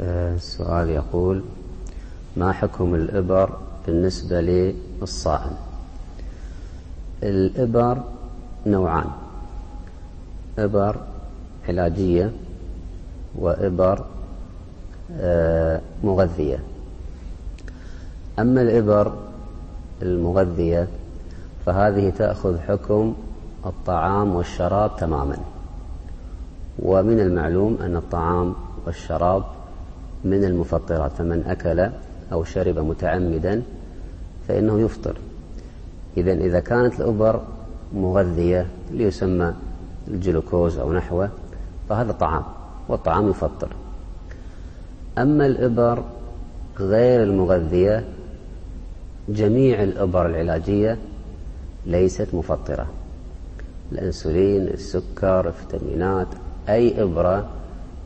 السؤال يقول ما حكم الإبر بالنسبة للصائم الإبر نوعان إبر علاجية وإبر آه، مغذية. أما الإبر المغذية فهذه تأخذ حكم الطعام والشراب تماما. ومن المعلوم أن الطعام والشراب من المفطرات فمن أكل أو شرب متعمدا فإنه يفطر. إذا إذا كانت الأبر مغذية ليسمى الجلوكوز أو نحوه فهذا طعام والطعام يفطر. أما الإبر غير المغذية جميع الإبر العلاجية ليست مفطرة. الأنسولين السكر الفيتامينات أي إبرة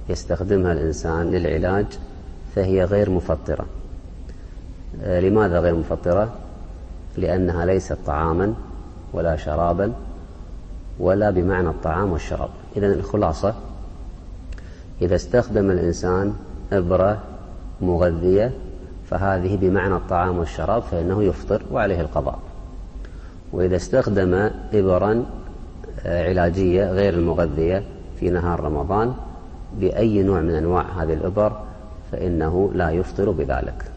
يستخدمها الإنسان للعلاج فهي غير مفطرة. آه، لماذا غير مفطرة؟ لأنها ليست طعاما ولا شرابا ولا بمعنى الطعام والشراب. إذا الخلاصة إذا استخدم الإنسان إبرة مغذية فهذه بمعنى الطعام والشراب فإنه يفطر وعليه القضاء. وإذا استخدم إبرا آه، علاجية غير المغذية في نهار رمضان بأي نوع من أنواع هذه الإبر فإنه لا يفطر بذلك.